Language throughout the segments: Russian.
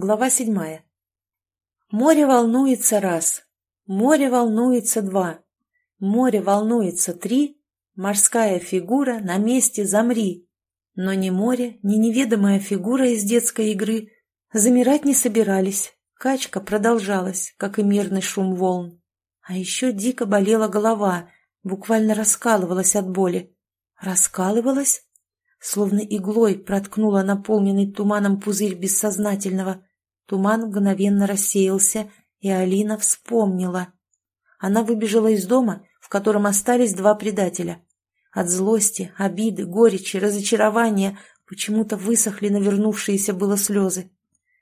Глава седьмая. Море волнуется раз, море волнуется два, море волнуется три, морская фигура на месте замри. Но ни море, ни неведомая фигура из детской игры замирать не собирались. Качка продолжалась, как и мирный шум волн. А еще дико болела голова, буквально раскалывалась от боли. Раскалывалась? Словно иглой проткнула наполненный туманом пузырь бессознательного. Туман мгновенно рассеялся, и Алина вспомнила. Она выбежала из дома, в котором остались два предателя. От злости, обиды, горечи, разочарования почему-то высохли навернувшиеся было слезы.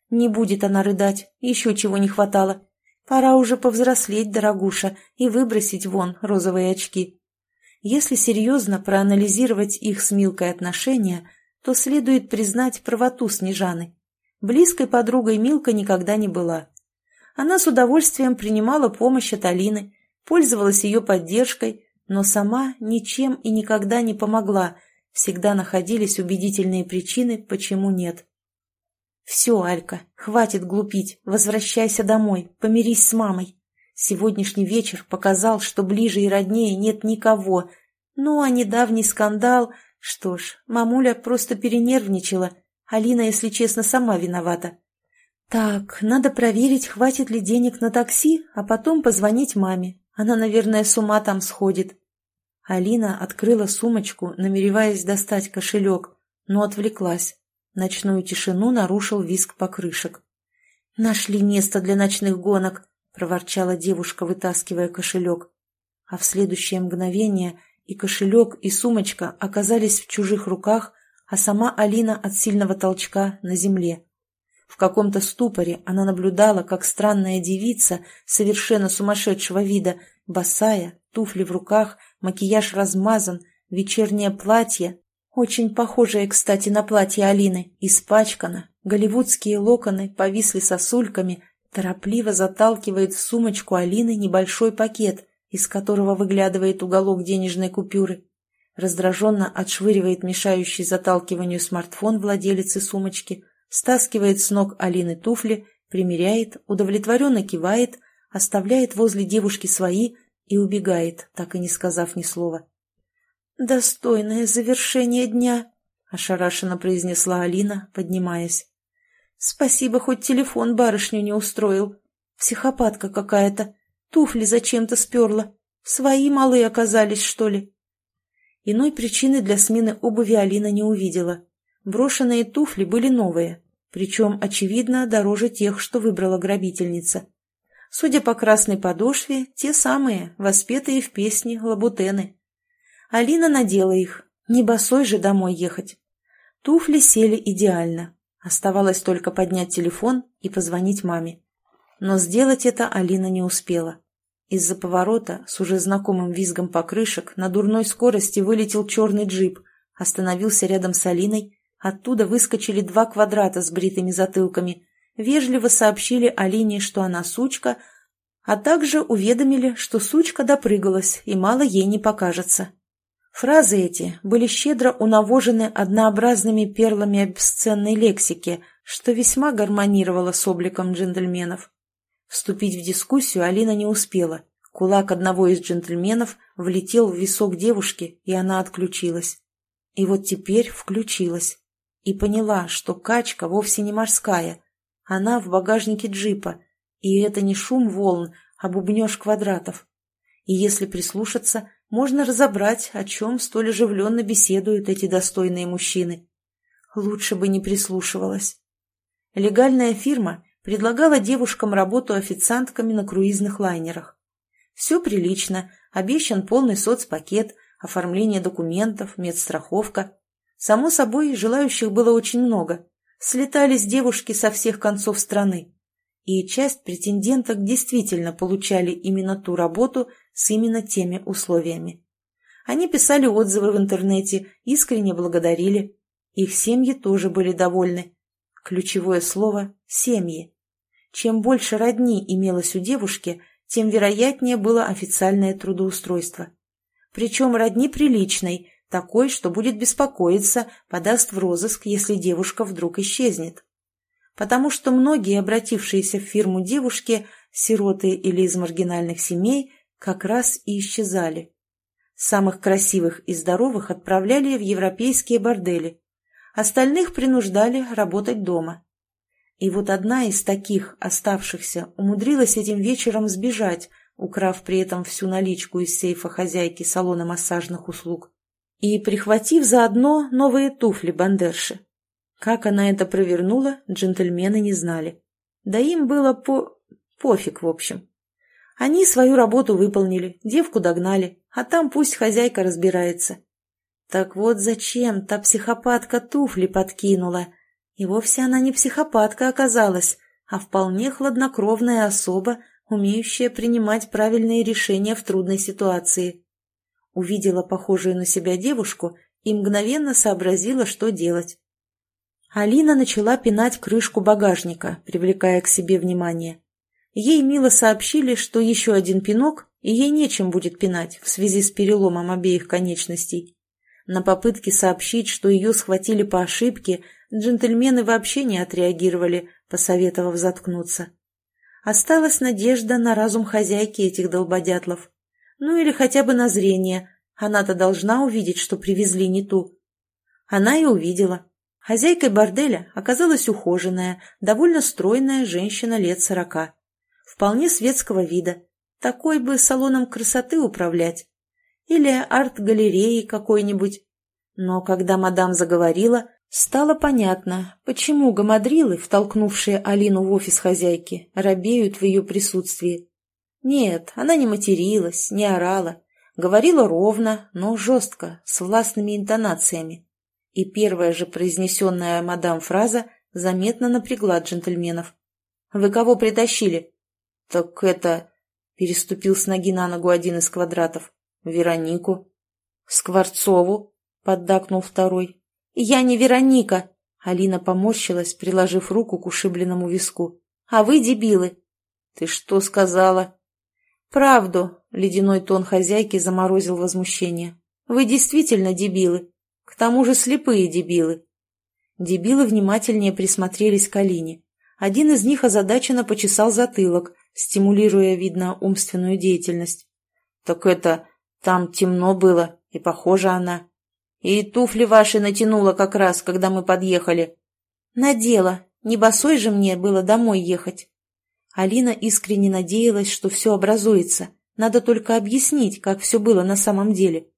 Не будет она рыдать, еще чего не хватало. Пора уже повзрослеть, дорогуша, и выбросить вон розовые очки. Если серьезно проанализировать их с Милкой отношения, то следует признать правоту Снежаны. Близкой подругой Милка никогда не была. Она с удовольствием принимала помощь от Алины, пользовалась ее поддержкой, но сама ничем и никогда не помогла, всегда находились убедительные причины, почему нет. «Все, Алька, хватит глупить, возвращайся домой, помирись с мамой. Сегодняшний вечер показал, что ближе и роднее нет никого. Ну, а недавний скандал... Что ж, мамуля просто перенервничала, Алина, если честно, сама виновата. Так, надо проверить, хватит ли денег на такси, а потом позвонить маме. Она, наверное, с ума там сходит. Алина открыла сумочку, намереваясь достать кошелек, но отвлеклась. Ночную тишину нарушил визг покрышек. «Нашли место для ночных гонок», — проворчала девушка, вытаскивая кошелек. А в следующее мгновение и кошелек, и сумочка оказались в чужих руках, а сама Алина от сильного толчка на земле. В каком-то ступоре она наблюдала, как странная девица, совершенно сумасшедшего вида, босая, туфли в руках, макияж размазан, вечернее платье, очень похожее, кстати, на платье Алины, испачкано, голливудские локоны повисли сосульками, торопливо заталкивает в сумочку Алины небольшой пакет, из которого выглядывает уголок денежной купюры раздраженно отшвыривает мешающий заталкиванию смартфон владелицы сумочки, стаскивает с ног Алины туфли, примеряет, удовлетворенно кивает, оставляет возле девушки свои и убегает, так и не сказав ни слова. «Достойное завершение дня», — ошарашенно произнесла Алина, поднимаясь. «Спасибо, хоть телефон барышню не устроил. Психопатка какая-то. Туфли зачем-то сперла. Свои малые оказались, что ли?» Иной причины для смены обуви Алина не увидела. Брошенные туфли были новые, причем, очевидно, дороже тех, что выбрала грабительница. Судя по красной подошве, те самые, воспетые в песне лабутены. Алина надела их, не босой же домой ехать. Туфли сели идеально. Оставалось только поднять телефон и позвонить маме. Но сделать это Алина не успела. Из-за поворота с уже знакомым визгом покрышек на дурной скорости вылетел черный джип, остановился рядом с Алиной, оттуда выскочили два квадрата с бритыми затылками, вежливо сообщили Алине, что она сучка, а также уведомили, что сучка допрыгалась и мало ей не покажется. Фразы эти были щедро унавожены однообразными перлами обесценной лексики, что весьма гармонировало с обликом джентльменов. Вступить в дискуссию Алина не успела. Кулак одного из джентльменов влетел в висок девушки, и она отключилась. И вот теперь включилась. И поняла, что качка вовсе не морская. Она в багажнике джипа. И это не шум волн, а бубнеж квадратов. И если прислушаться, можно разобрать, о чем столь оживленно беседуют эти достойные мужчины. Лучше бы не прислушивалась. Легальная фирма предлагала девушкам работу официантками на круизных лайнерах. Все прилично, обещан полный соцпакет, оформление документов, медстраховка. Само собой, желающих было очень много. Слетались девушки со всех концов страны. И часть претенденток действительно получали именно ту работу с именно теми условиями. Они писали отзывы в интернете, искренне благодарили. Их семьи тоже были довольны. Ключевое слово – семьи. Чем больше родни имелось у девушки, тем вероятнее было официальное трудоустройство. Причем родни приличной, такой, что будет беспокоиться, подаст в розыск, если девушка вдруг исчезнет. потому что многие обратившиеся в фирму девушки, сироты или из маргинальных семей, как раз и исчезали. Самых красивых и здоровых отправляли в европейские бордели, остальных принуждали работать дома. И вот одна из таких, оставшихся, умудрилась этим вечером сбежать, украв при этом всю наличку из сейфа хозяйки салона массажных услуг и прихватив заодно новые туфли бандерши. Как она это провернула, джентльмены не знали. Да им было по... пофиг, в общем. Они свою работу выполнили, девку догнали, а там пусть хозяйка разбирается. Так вот зачем та психопатка туфли подкинула, и вовсе она не психопатка оказалась, а вполне хладнокровная особа, умеющая принимать правильные решения в трудной ситуации. Увидела похожую на себя девушку и мгновенно сообразила, что делать. Алина начала пинать крышку багажника, привлекая к себе внимание. Ей мило сообщили, что еще один пинок, и ей нечем будет пинать в связи с переломом обеих конечностей. На попытке сообщить, что ее схватили по ошибке, Джентльмены вообще не отреагировали, посоветовав заткнуться. Осталась надежда на разум хозяйки этих долбодятлов. Ну или хотя бы на зрение. Она-то должна увидеть, что привезли не ту. Она и увидела. Хозяйкой борделя оказалась ухоженная, довольно стройная женщина лет сорока. Вполне светского вида. Такой бы салоном красоты управлять. Или арт-галереей какой-нибудь. Но когда мадам заговорила, Стало понятно, почему гамадрилы, втолкнувшие Алину в офис хозяйки, робеют в ее присутствии. Нет, она не материлась, не орала. Говорила ровно, но жестко, с властными интонациями. И первая же произнесенная мадам фраза заметно напрягла джентльменов. «Вы кого притащили?» «Так это...» — переступил с ноги на ногу один из квадратов. «Веронику». «Скворцову?» — поддакнул второй. «Я не Вероника!» Алина поморщилась, приложив руку к ушибленному виску. «А вы дебилы!» «Ты что сказала?» «Правду!» — ледяной тон хозяйки заморозил возмущение. «Вы действительно дебилы! К тому же слепые дебилы!» Дебилы внимательнее присмотрелись к Алине. Один из них озадаченно почесал затылок, стимулируя, видно, умственную деятельность. «Так это... там темно было, и похожа она...» И туфли ваши натянула как раз, когда мы подъехали. Надела. Не босой же мне было домой ехать. Алина искренне надеялась, что все образуется. Надо только объяснить, как все было на самом деле.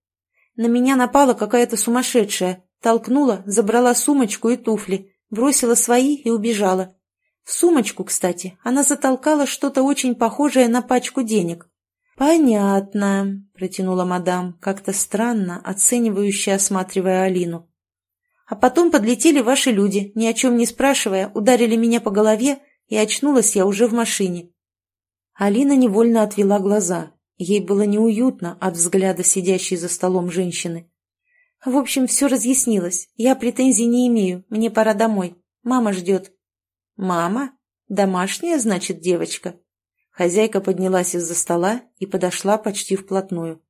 На меня напала какая-то сумасшедшая. Толкнула, забрала сумочку и туфли, бросила свои и убежала. В сумочку, кстати, она затолкала что-то очень похожее на пачку денег. «Понятно», — протянула мадам, как-то странно, оценивающе осматривая Алину. «А потом подлетели ваши люди, ни о чем не спрашивая, ударили меня по голове, и очнулась я уже в машине». Алина невольно отвела глаза. Ей было неуютно от взгляда сидящей за столом женщины. «В общем, все разъяснилось. Я претензий не имею. Мне пора домой. Мама ждет». «Мама? Домашняя, значит, девочка?» Хозяйка поднялась из-за стола и подошла почти вплотную.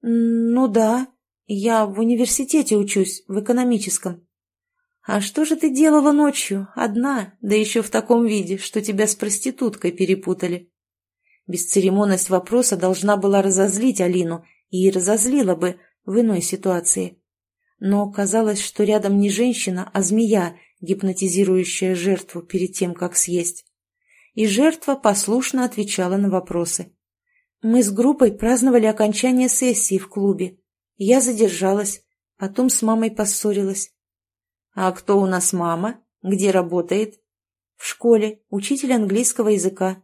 «Ну да, я в университете учусь, в экономическом». «А что же ты делала ночью, одна, да еще в таком виде, что тебя с проституткой перепутали?» Бесцеремонность вопроса должна была разозлить Алину, и разозлила бы в иной ситуации. Но казалось, что рядом не женщина, а змея, гипнотизирующая жертву перед тем, как съесть и жертва послушно отвечала на вопросы. Мы с группой праздновали окончание сессии в клубе. Я задержалась, потом с мамой поссорилась. «А кто у нас мама? Где работает?» «В школе, учитель английского языка».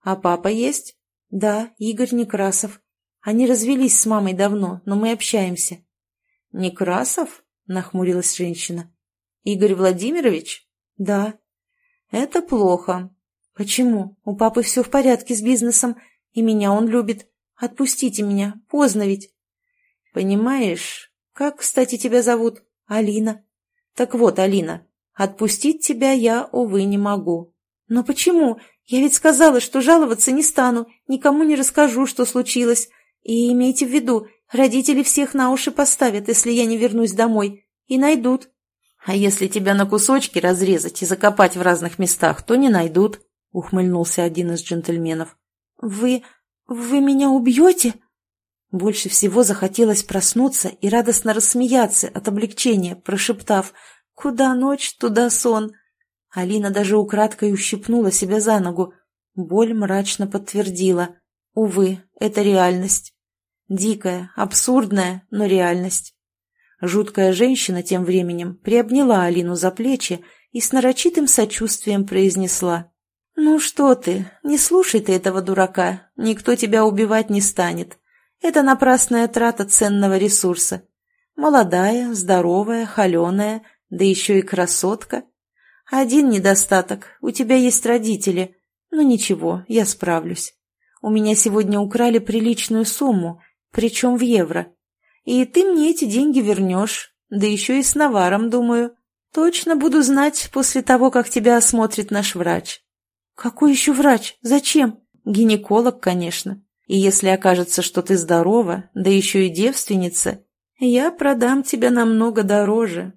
«А папа есть?» «Да, Игорь Некрасов. Они развелись с мамой давно, но мы общаемся». «Некрасов?» — нахмурилась женщина. «Игорь Владимирович?» «Да». «Это плохо. «Почему? У папы все в порядке с бизнесом, и меня он любит. Отпустите меня, поздно ведь». «Понимаешь, как, кстати, тебя зовут? Алина». «Так вот, Алина, отпустить тебя я, увы, не могу». «Но почему? Я ведь сказала, что жаловаться не стану, никому не расскажу, что случилось. И имейте в виду, родители всех на уши поставят, если я не вернусь домой, и найдут». «А если тебя на кусочки разрезать и закопать в разных местах, то не найдут», — ухмыльнулся один из джентльменов. «Вы... вы меня убьете?» Больше всего захотелось проснуться и радостно рассмеяться от облегчения, прошептав «Куда ночь, туда сон». Алина даже украдкой ущипнула себя за ногу. Боль мрачно подтвердила. Увы, это реальность. Дикая, абсурдная, но реальность. Жуткая женщина тем временем приобняла Алину за плечи и с нарочитым сочувствием произнесла. «Ну что ты, не слушай ты этого дурака, никто тебя убивать не станет. Это напрасная трата ценного ресурса. Молодая, здоровая, холеная, да еще и красотка. Один недостаток – у тебя есть родители. Но ничего, я справлюсь. У меня сегодня украли приличную сумму, причем в евро. И ты мне эти деньги вернешь, да еще и с наваром, думаю. Точно буду знать после того, как тебя осмотрит наш врач. Какой еще врач? Зачем? Гинеколог, конечно. И если окажется, что ты здорова, да еще и девственница, я продам тебя намного дороже,